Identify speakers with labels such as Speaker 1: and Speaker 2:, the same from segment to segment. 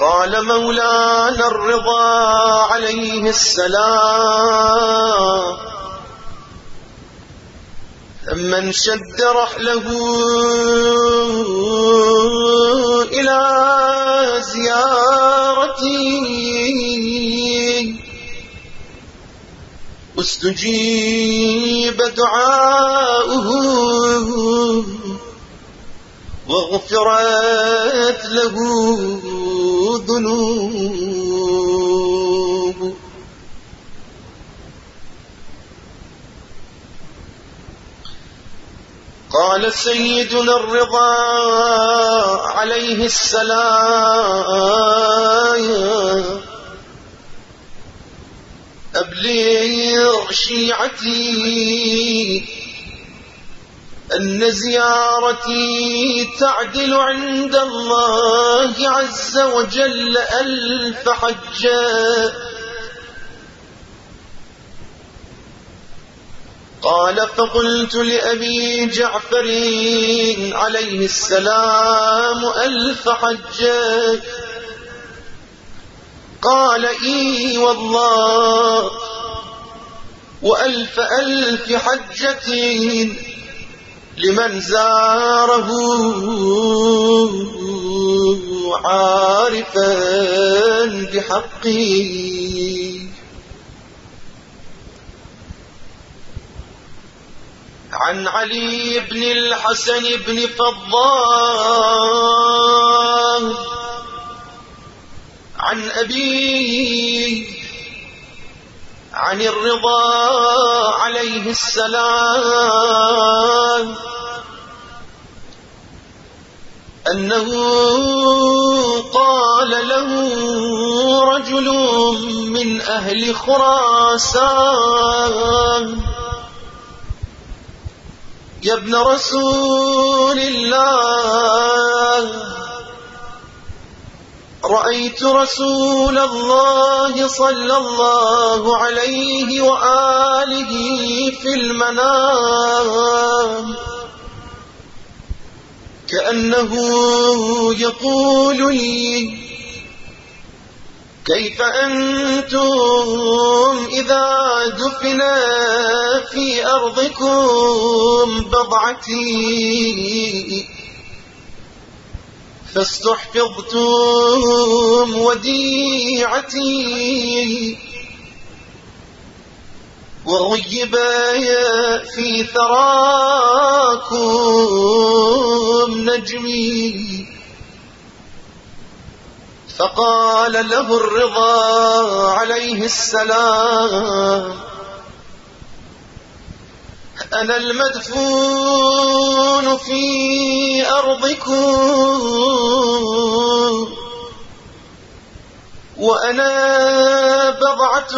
Speaker 1: قال مولانا الرضا عليه السلام. من شد رحله إلى زيارتي أستجيب دعاؤه وغفرت له ذنوب قال سيدنا الرضا عليه السلام أبلغ شيعتي أن زيارتي تعدل عند الله. عز وجل ألف حجة. قال فقلت لأبي جعفر عليه السلام ألف حجة. قال إي والله وألف ألف حجة لمن زاره. عارفا بحقه عن علي بن الحسن بن فضال. عن أبيه عن الرضا عليه السلام. أنه قال له رجل من أهل خراسان يا ابن رسول الله رأيت رسول الله صلى الله عليه وآله في المنام. كأنه يقول لي كيف أنتم إذا دفن في أرضكم بضعتي؟ فاستحفظتم وديعتي. وغيب في ثراكم نجمي. فقال له الرضا عليه السلام أنا المدفون في أرضكم وأنا بضعة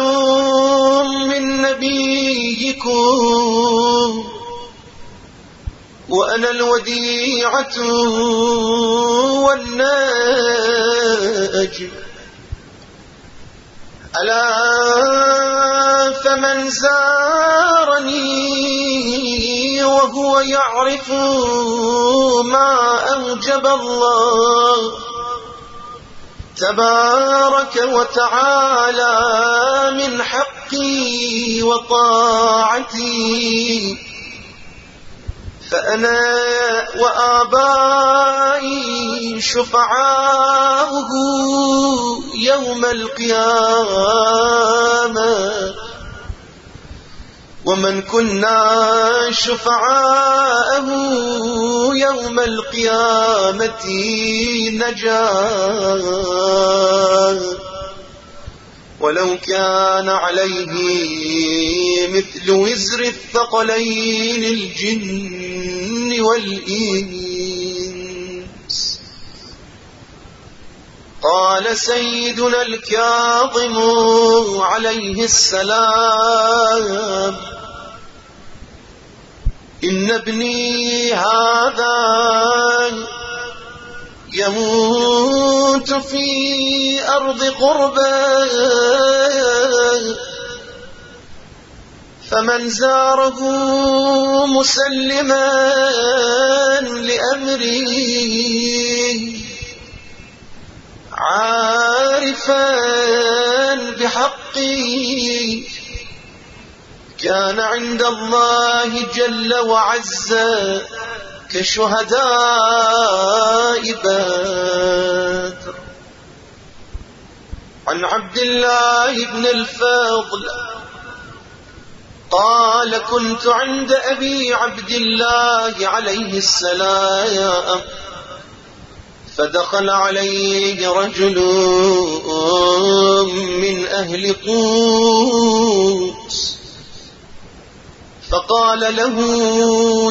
Speaker 1: وأنا الوديعة والناجم ألا فمن زارني وهو يعرف ما أوجب الله. تبارك وتعالى من حقي وطاعتي. فأنا وآبائي شفعاؤه يوم القيامة. ومن كنا شفعاءه يوم القيامة نجا. ولو كان عليه مثل وزر الثقلين الجن والإنس. قال سيدنا الكاظم عليه السلام إن ابني هذا يموت في أرض قربة فمن زاره مسلما لأمره عارفا بحقي كان عند الله جل وعز كشهداء بدر. عن عبد الله بن الفضل قال كنت عند أبي عبد الله عليه السلام. فدخل عليه رجل من أهل قوس. فقال له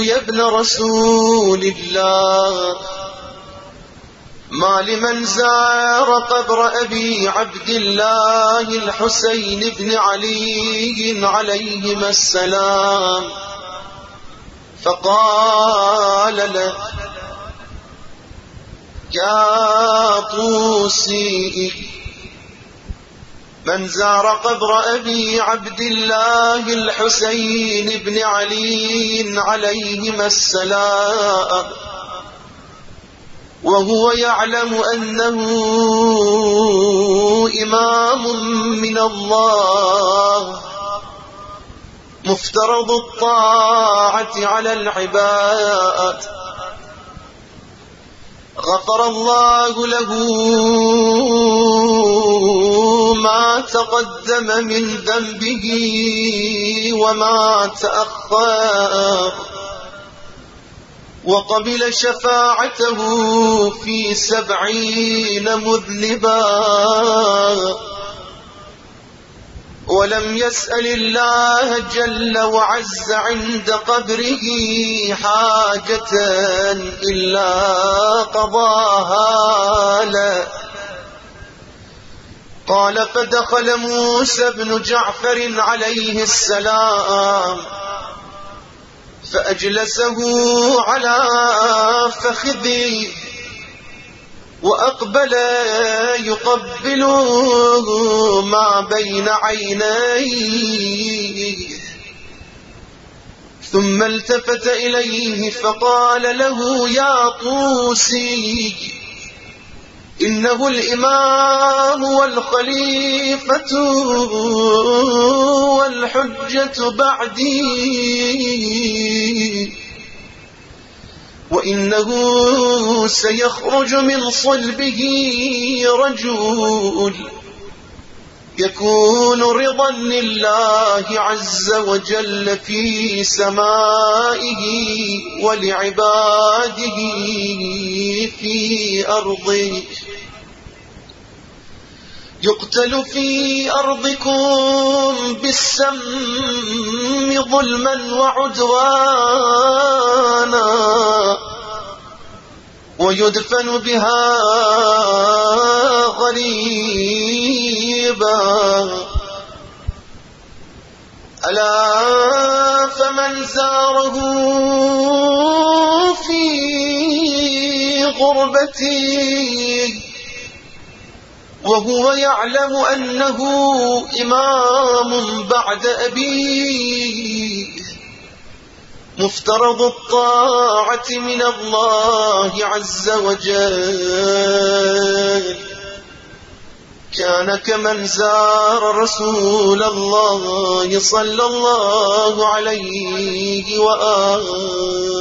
Speaker 1: يا ابن رسول الله ما لمن زار قبر أبي عبد الله الحسين بن علي عليهما السلام. فقال له يا طوسي من زار قبر أبي عبد الله الحسين بن علي عليهما السلام. وهو يعلم أنه إمام من الله. مفترض الطاعة على العباد. غفر الله له ما تقدم من ذنبه وما تأخر. وقبل شفاعته في سبعين مذنبا. ولم يسأل الله جل وعز عند قبره حاجة إلا قضاها له. قال فدخل موسى بن جعفر عليه السلام فأجلسه على فخذه وأقبل يقبل ما بين عينيه ثم التفت إليه فقال له يا طوسي إنه الإمام والخليفة والحجة بعدي. وإنه سيخرج من صلبه رجل يكون رضا لله عز وجل في سمائه ولعباده في أرضه. يقتل في أرضكم بالسم ظلما وعدوانا ويدفن بها غريبا. ألا فمن زاره في غربتي وهو يعلم أنه إمام بعد أبيه. مفترض الطاعة من الله عز وجل. كان كمن زار رسول الله صلى الله عليه وآله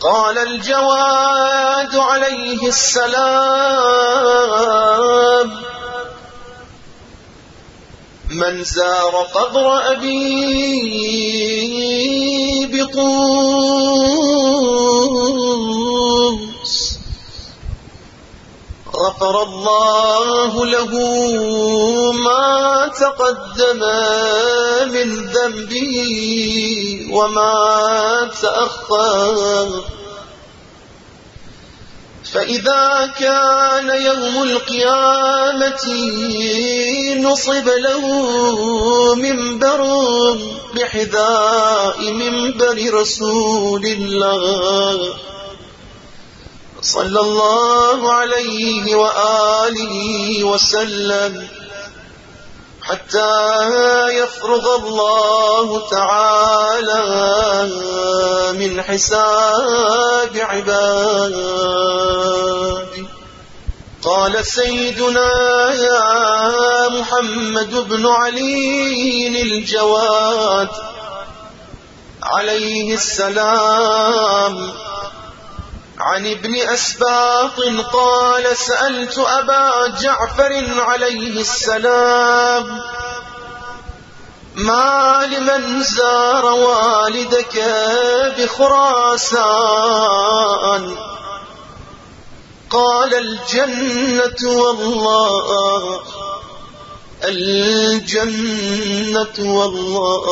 Speaker 1: قال الجواد عليه السلام من زار قبر أبي بطوس غفر الله له ما تقدم من ذنبه وما تأخر. فإذا كان يوم القيامة نصب له منبر بحذاء منبر رسول الله صلى الله عليه وآله وسلم. حتى يفرغ الله تعالى من حسابه بعبادي قال سيدنا يا محمد بن علي الجواد عليه السلام عن ابن أسباط قال سألت أبا جعفر عليه السلام ما لمن زار والدك بخراسان؟ قال الجنة والله الجنة والله.